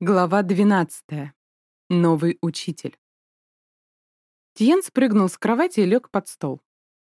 Глава 12. Новый учитель. Тиен спрыгнул с кровати и лег под стол.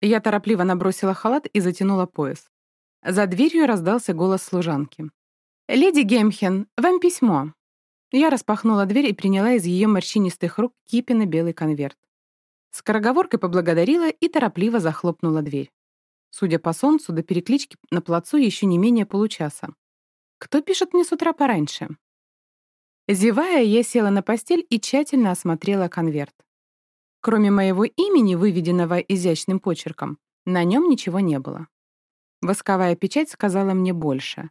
Я торопливо набросила халат и затянула пояс. За дверью раздался голос служанки. «Леди Гемхен, вам письмо». Я распахнула дверь и приняла из ее морщинистых рук Кипина белый конверт. Скороговоркой поблагодарила и торопливо захлопнула дверь. Судя по солнцу, до переклички на плацу еще не менее получаса. Кто пишет мне с утра пораньше? Зевая, я села на постель и тщательно осмотрела конверт. Кроме моего имени, выведенного изящным почерком, на нем ничего не было. Восковая печать сказала мне больше.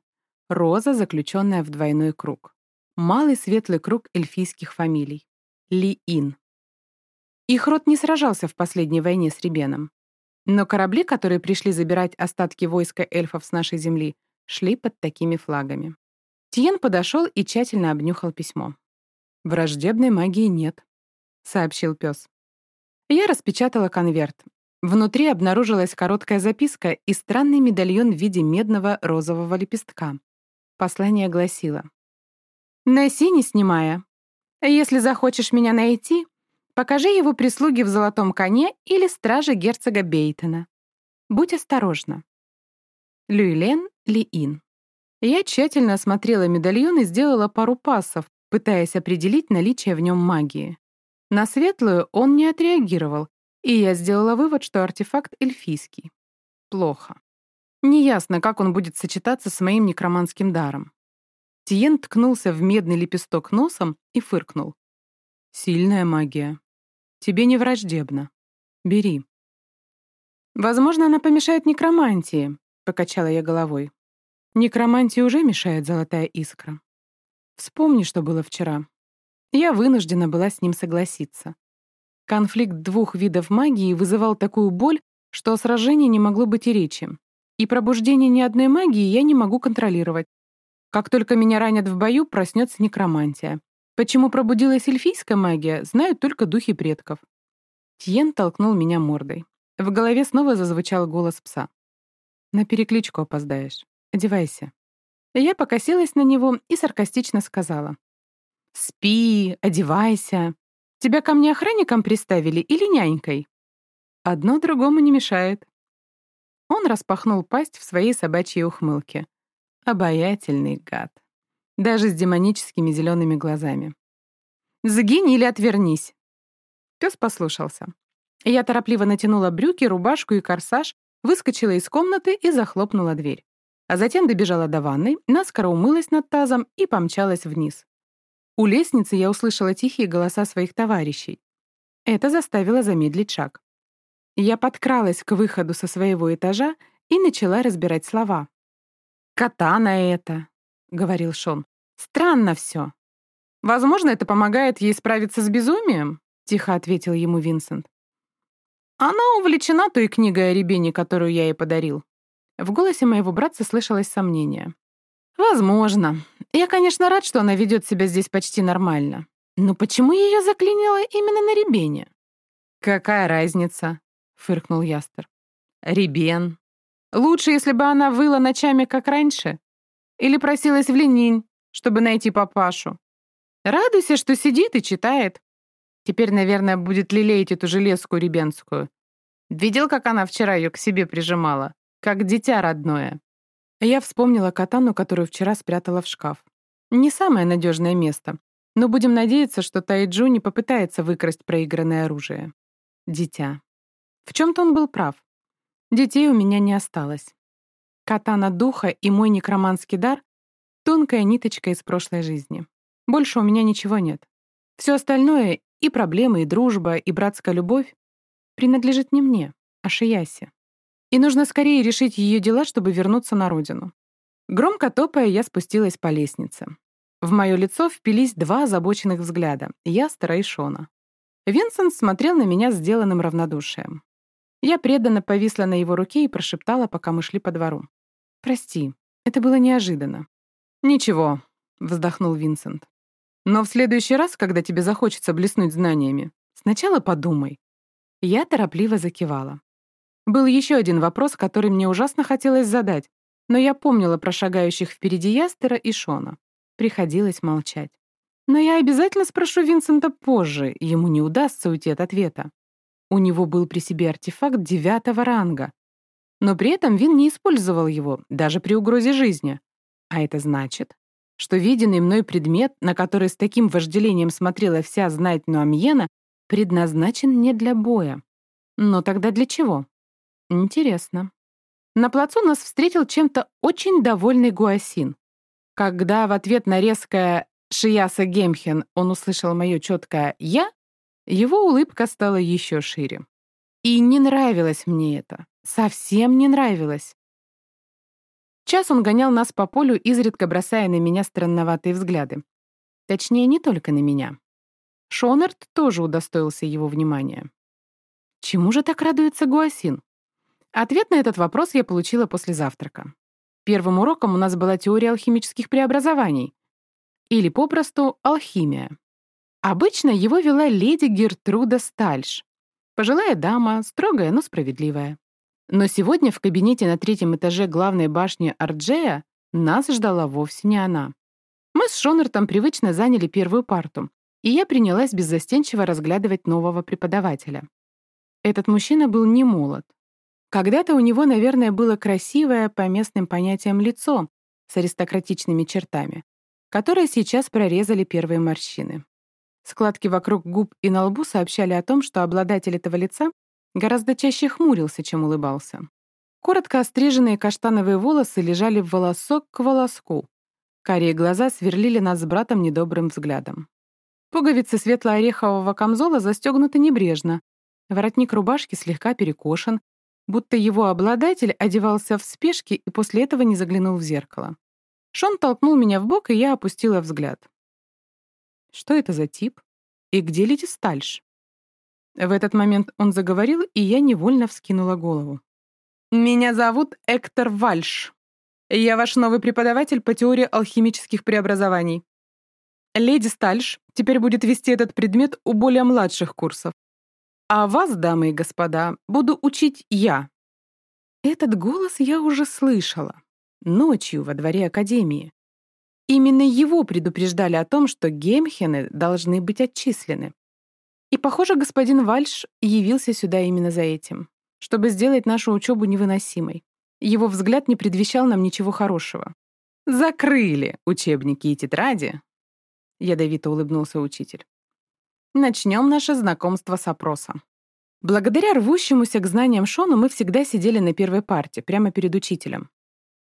Роза, заключенная в двойной круг. Малый светлый круг эльфийских фамилий. Ли-Ин. Их род не сражался в последней войне с Ребеном. Но корабли, которые пришли забирать остатки войска эльфов с нашей земли, шли под такими флагами. Тиен подошел и тщательно обнюхал письмо. «Враждебной магии нет», — сообщил пес. Я распечатала конверт. Внутри обнаружилась короткая записка и странный медальон в виде медного розового лепестка. Послание гласило. «Носи, не снимая. Если захочешь меня найти, покажи его прислуге в золотом коне или страже герцога Бейтона. Будь осторожна. Люйлен Лиин. Я тщательно осмотрела медальон и сделала пару пассов, пытаясь определить наличие в нем магии. На светлую он не отреагировал, и я сделала вывод, что артефакт эльфийский. Плохо. Неясно, как он будет сочетаться с моим некроманским даром. Тиен ткнулся в медный лепесток носом и фыркнул. «Сильная магия. Тебе не враждебно. Бери». «Возможно, она помешает некромантии», — покачала я головой. Некромантии уже мешает золотая искра. Вспомни, что было вчера. Я вынуждена была с ним согласиться. Конфликт двух видов магии вызывал такую боль, что о сражении не могло быть и речи. И пробуждение ни одной магии я не могу контролировать. Как только меня ранят в бою, проснется некромантия. Почему пробудилась эльфийская магия, знают только духи предков. Тьен толкнул меня мордой. В голове снова зазвучал голос пса. «На перекличку опоздаешь». Одевайся». Я покосилась на него и саркастично сказала. «Спи, одевайся. Тебя ко мне охранником приставили или нянькой?» «Одно другому не мешает». Он распахнул пасть в своей собачьей ухмылке. Обаятельный гад. Даже с демоническими зелеными глазами. «Сгинь или отвернись!» Пес послушался. Я торопливо натянула брюки, рубашку и корсаж, выскочила из комнаты и захлопнула дверь а затем добежала до ванной, наскоро умылась над тазом и помчалась вниз. У лестницы я услышала тихие голоса своих товарищей. Это заставило замедлить шаг. Я подкралась к выходу со своего этажа и начала разбирать слова. «Катана это», — говорил Шон. «Странно все». «Возможно, это помогает ей справиться с безумием», — тихо ответил ему Винсент. «Она увлечена той книгой о Ребене, которую я ей подарил. В голосе моего братца слышалось сомнение. «Возможно. Я, конечно, рад, что она ведет себя здесь почти нормально. Но почему ее заклинило именно на Ребене?» «Какая разница?» — фыркнул Ястер. «Ребен. Лучше, если бы она выла ночами, как раньше. Или просилась в Ленинь, чтобы найти папашу. Радуйся, что сидит и читает. Теперь, наверное, будет лелеять эту железку ребенскую. Видел, как она вчера ее к себе прижимала? Как дитя родное. Я вспомнила катану, которую вчера спрятала в шкаф. Не самое надежное место, но будем надеяться, что Тайджу не попытается выкрасть проигранное оружие. Дитя. В чем-то он был прав. Детей у меня не осталось. Катана духа и мой некроманский дар — тонкая ниточка из прошлой жизни. Больше у меня ничего нет. Все остальное — и проблемы, и дружба, и братская любовь — принадлежит не мне, а Шиясе и нужно скорее решить ее дела, чтобы вернуться на родину. Громко топая, я спустилась по лестнице. В мое лицо впились два озабоченных взгляда — Ястера и Шона. Винсент смотрел на меня сделанным равнодушием. Я преданно повисла на его руке и прошептала, пока мы шли по двору. «Прости, это было неожиданно». «Ничего», — вздохнул Винсент. «Но в следующий раз, когда тебе захочется блеснуть знаниями, сначала подумай». Я торопливо закивала. Был еще один вопрос, который мне ужасно хотелось задать, но я помнила про шагающих впереди Ястера и Шона. Приходилось молчать. Но я обязательно спрошу Винсента позже, ему не удастся уйти от ответа. У него был при себе артефакт девятого ранга. Но при этом Вин не использовал его, даже при угрозе жизни. А это значит, что виденный мной предмет, на который с таким вожделением смотрела вся знать Нуамьена, предназначен не для боя. Но тогда для чего? Интересно. На плацу нас встретил чем-то очень довольный Гуасин. Когда в ответ на резкое Шияса Гемхен он услышал мое четкое «я», его улыбка стала еще шире. И не нравилось мне это. Совсем не нравилось. Час он гонял нас по полю, изредка бросая на меня странноватые взгляды. Точнее, не только на меня. Шонард тоже удостоился его внимания. Чему же так радуется Гуасин? Ответ на этот вопрос я получила после завтрака. Первым уроком у нас была теория алхимических преобразований, или попросту алхимия. Обычно его вела леди Гертруда Стальш, пожилая дама, строгая, но справедливая. Но сегодня в кабинете на третьем этаже главной башни Арджея нас ждала вовсе не она. Мы с Шонертом привычно заняли первую парту, и я принялась беззастенчиво разглядывать нового преподавателя. Этот мужчина был не молод. Когда-то у него, наверное, было красивое, по местным понятиям, лицо с аристократичными чертами, которые сейчас прорезали первые морщины. Складки вокруг губ и на лбу сообщали о том, что обладатель этого лица гораздо чаще хмурился, чем улыбался. Коротко остриженные каштановые волосы лежали волосок к волоску. Карие глаза сверлили нас с братом недобрым взглядом. Пуговицы светло-орехового камзола застегнуты небрежно, воротник рубашки слегка перекошен, будто его обладатель одевался в спешке и после этого не заглянул в зеркало. Шон толкнул меня в бок, и я опустила взгляд. Что это за тип? И где леди Стальш? В этот момент он заговорил, и я невольно вскинула голову. «Меня зовут Эктор Вальш. Я ваш новый преподаватель по теории алхимических преобразований. Леди Стальш теперь будет вести этот предмет у более младших курсов. А вас, дамы и господа, буду учить я». Этот голос я уже слышала. Ночью во дворе Академии. Именно его предупреждали о том, что гемхены должны быть отчислены. И, похоже, господин Вальш явился сюда именно за этим, чтобы сделать нашу учебу невыносимой. Его взгляд не предвещал нам ничего хорошего. «Закрыли учебники и тетради!» Ядовито улыбнулся учитель. Начнем наше знакомство с опроса. Благодаря рвущемуся к знаниям Шону мы всегда сидели на первой парте, прямо перед учителем.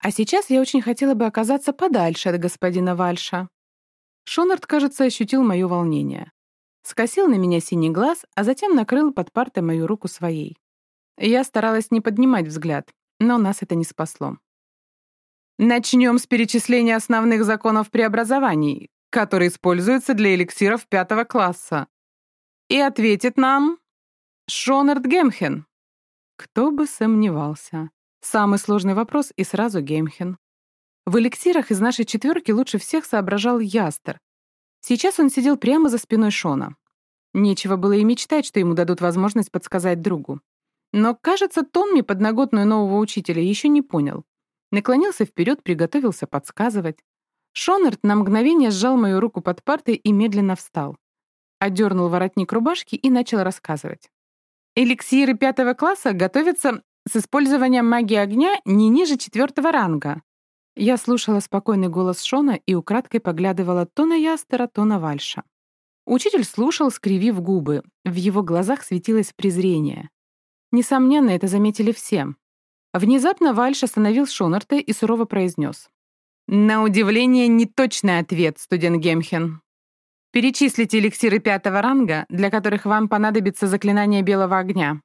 А сейчас я очень хотела бы оказаться подальше от господина Вальша. Шонард, кажется, ощутил мое волнение. Скосил на меня синий глаз, а затем накрыл под партой мою руку своей. Я старалась не поднимать взгляд, но нас это не спасло. Начнем с перечисления основных законов преобразований, которые используются для эликсиров пятого класса. И ответит нам Шонард Гемхен. Кто бы сомневался. Самый сложный вопрос и сразу Гемхен. В эликсирах из нашей четверки лучше всех соображал Ястер, Сейчас он сидел прямо за спиной Шона. Нечего было и мечтать, что ему дадут возможность подсказать другу. Но, кажется, Томми подноготную нового учителя еще не понял. Наклонился вперед, приготовился подсказывать. Шонард на мгновение сжал мою руку под партой и медленно встал. Одернул воротник рубашки и начал рассказывать. Эликсиры пятого класса готовятся с использованием магии огня не ниже четвертого ранга. Я слушала спокойный голос Шона и украдкой поглядывала то на Ястера, то на Вальша. Учитель слушал, скривив губы. В его глазах светилось презрение. Несомненно, это заметили все. Внезапно Вальш остановил Шонарта и сурово произнес. «На удивление, неточный ответ, студент Гемхен. Перечислите эликсиры пятого ранга, для которых вам понадобится заклинание белого огня».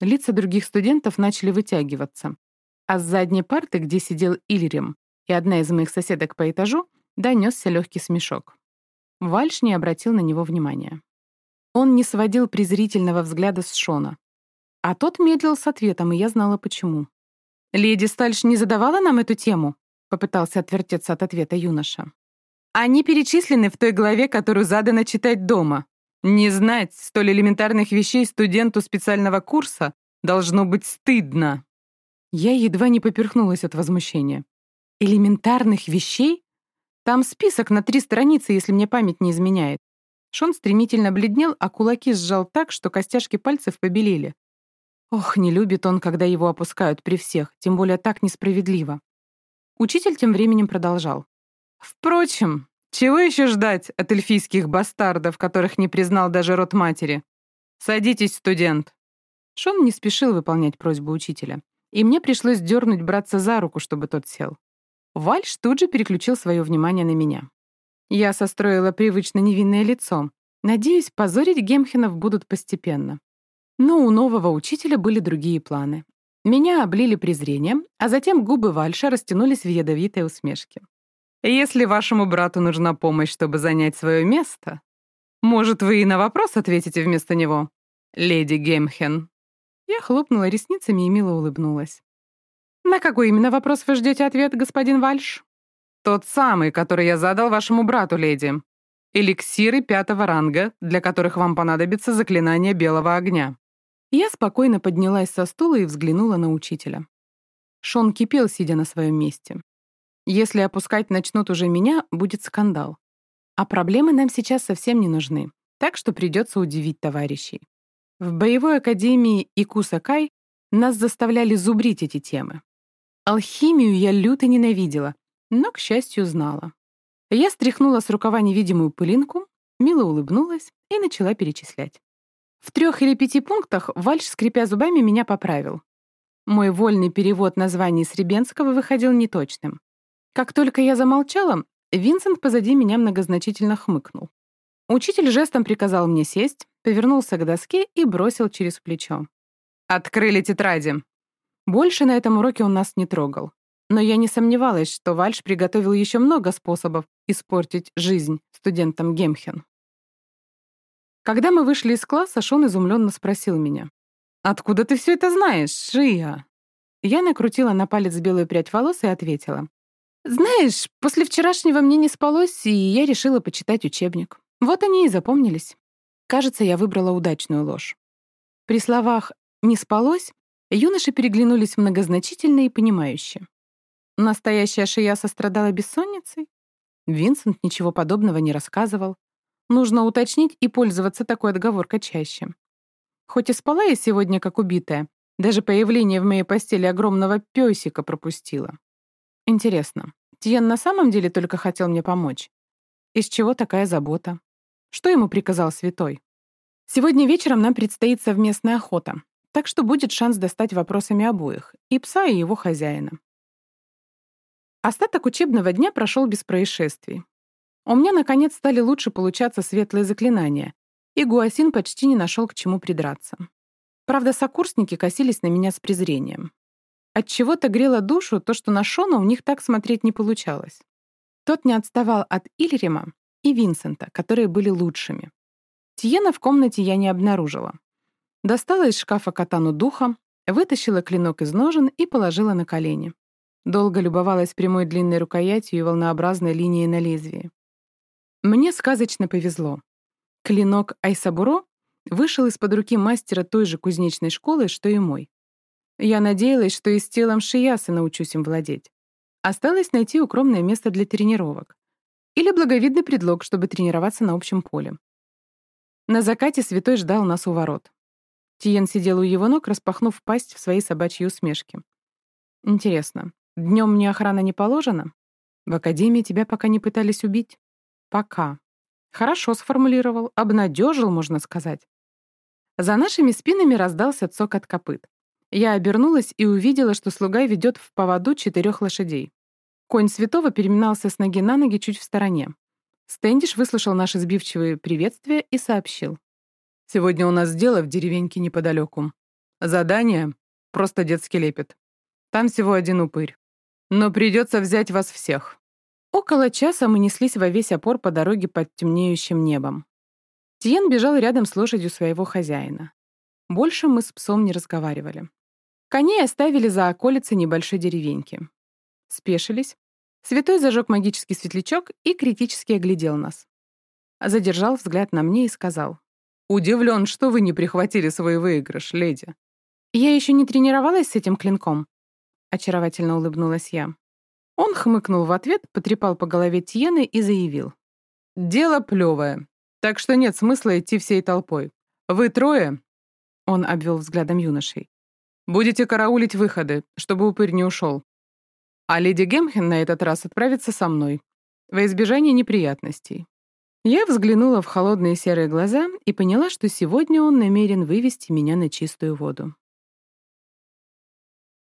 Лица других студентов начали вытягиваться. А с задней парты, где сидел Ильрим, и одна из моих соседок по этажу донесся легкий смешок. Вальш не обратил на него внимания. Он не сводил презрительного взгляда с Шона. А тот медлил с ответом, и я знала почему. «Леди Стальш не задавала нам эту тему?» — попытался отвертеться от ответа юноша. «Они перечислены в той главе, которую задано читать дома. Не знать столь элементарных вещей студенту специального курса должно быть стыдно». Я едва не поперхнулась от возмущения элементарных вещей? Там список на три страницы, если мне память не изменяет. Шон стремительно бледнел, а кулаки сжал так, что костяшки пальцев побелели. Ох, не любит он, когда его опускают при всех, тем более так несправедливо. Учитель тем временем продолжал. Впрочем, чего еще ждать от эльфийских бастардов, которых не признал даже род матери? Садитесь, студент. Шон не спешил выполнять просьбу учителя, и мне пришлось дернуть братца за руку, чтобы тот сел. Вальш тут же переключил свое внимание на меня. Я состроила привычно невинное лицо. Надеюсь, позорить Гемхенов будут постепенно. Но у нового учителя были другие планы. Меня облили презрением, а затем губы Вальша растянулись в ядовитой усмешке. «Если вашему брату нужна помощь, чтобы занять свое место, может, вы и на вопрос ответите вместо него, леди Гемхен?» Я хлопнула ресницами и мило улыбнулась. «На какой именно вопрос вы ждете ответ, господин Вальш?» «Тот самый, который я задал вашему брату, леди. Эликсиры пятого ранга, для которых вам понадобится заклинание белого огня». Я спокойно поднялась со стула и взглянула на учителя. Шон кипел, сидя на своем месте. Если опускать начнут уже меня, будет скандал. А проблемы нам сейчас совсем не нужны, так что придется удивить товарищей. В боевой академии Икуса-Кай нас заставляли зубрить эти темы. Алхимию я люто ненавидела, но, к счастью, знала. Я стряхнула с рукава невидимую пылинку, мило улыбнулась и начала перечислять. В трех или пяти пунктах Вальш, скрипя зубами, меня поправил. Мой вольный перевод названий с Ребенского выходил неточным. Как только я замолчала, Винсент позади меня многозначительно хмыкнул. Учитель жестом приказал мне сесть, повернулся к доске и бросил через плечо. «Открыли тетради!» Больше на этом уроке он нас не трогал. Но я не сомневалась, что Вальш приготовил еще много способов испортить жизнь студентам Гемхен. Когда мы вышли из класса, Шон изумленно спросил меня. «Откуда ты все это знаешь, Шия?» Я накрутила на палец белую прядь волос и ответила. «Знаешь, после вчерашнего мне не спалось, и я решила почитать учебник. Вот они и запомнились. Кажется, я выбрала удачную ложь. При словах «не спалось» юноши переглянулись многозначительно и понимающе. Настоящая шия сострадала бессонницей? Винсент ничего подобного не рассказывал. Нужно уточнить и пользоваться такой отговоркой чаще. Хоть и спала я сегодня как убитая, даже появление в моей постели огромного пёсика пропустила. Интересно, Тиен на самом деле только хотел мне помочь? Из чего такая забота? Что ему приказал святой? Сегодня вечером нам предстоит совместная охота, так что будет шанс достать вопросами обоих, и пса, и его хозяина. Остаток учебного дня прошел без происшествий. У меня, наконец, стали лучше получаться светлые заклинания, и Гуасин почти не нашел к чему придраться. Правда, сокурсники косились на меня с презрением. От чего то грело душу то, что на Шона у них так смотреть не получалось. Тот не отставал от Ильрима, и Винсента, которые были лучшими. Тиена в комнате я не обнаружила. Достала из шкафа катану духа, вытащила клинок из ножен и положила на колени. Долго любовалась прямой длинной рукоятью и волнообразной линией на лезвии. Мне сказочно повезло. Клинок Айсабуро вышел из-под руки мастера той же кузнечной школы, что и мой. Я надеялась, что и с телом Шиясы научусь им владеть. Осталось найти укромное место для тренировок или благовидный предлог, чтобы тренироваться на общем поле. На закате святой ждал нас у ворот. Тиен сидел у его ног, распахнув пасть в своей собачьей усмешке. «Интересно, днем мне охрана не положена? В академии тебя пока не пытались убить?» «Пока». Хорошо сформулировал, обнадежил, можно сказать. За нашими спинами раздался цок от копыт. Я обернулась и увидела, что слуга ведет в поводу четырех лошадей. Конь святого переминался с ноги на ноги чуть в стороне. Стэндиш выслушал наши сбивчивые приветствия и сообщил. «Сегодня у нас дело в деревеньке неподалеку. Задание — просто детский лепет. Там всего один упырь. Но придется взять вас всех». Около часа мы неслись во весь опор по дороге под темнеющим небом. Тиен бежал рядом с лошадью своего хозяина. Больше мы с псом не разговаривали. Коней оставили за околицей небольшой деревеньки. Спешились. Святой зажег магический светлячок и критически оглядел нас. Задержал взгляд на мне и сказал. «Удивлен, что вы не прихватили свой выигрыш, леди». «Я еще не тренировалась с этим клинком», — очаровательно улыбнулась я. Он хмыкнул в ответ, потрепал по голове Тьены и заявил. «Дело плевое, так что нет смысла идти всей толпой. Вы трое, — он обвел взглядом юношей, — будете караулить выходы, чтобы упырь не ушел. А леди Гемхен на этот раз отправится со мной, во избежание неприятностей. Я взглянула в холодные серые глаза и поняла, что сегодня он намерен вывести меня на чистую воду.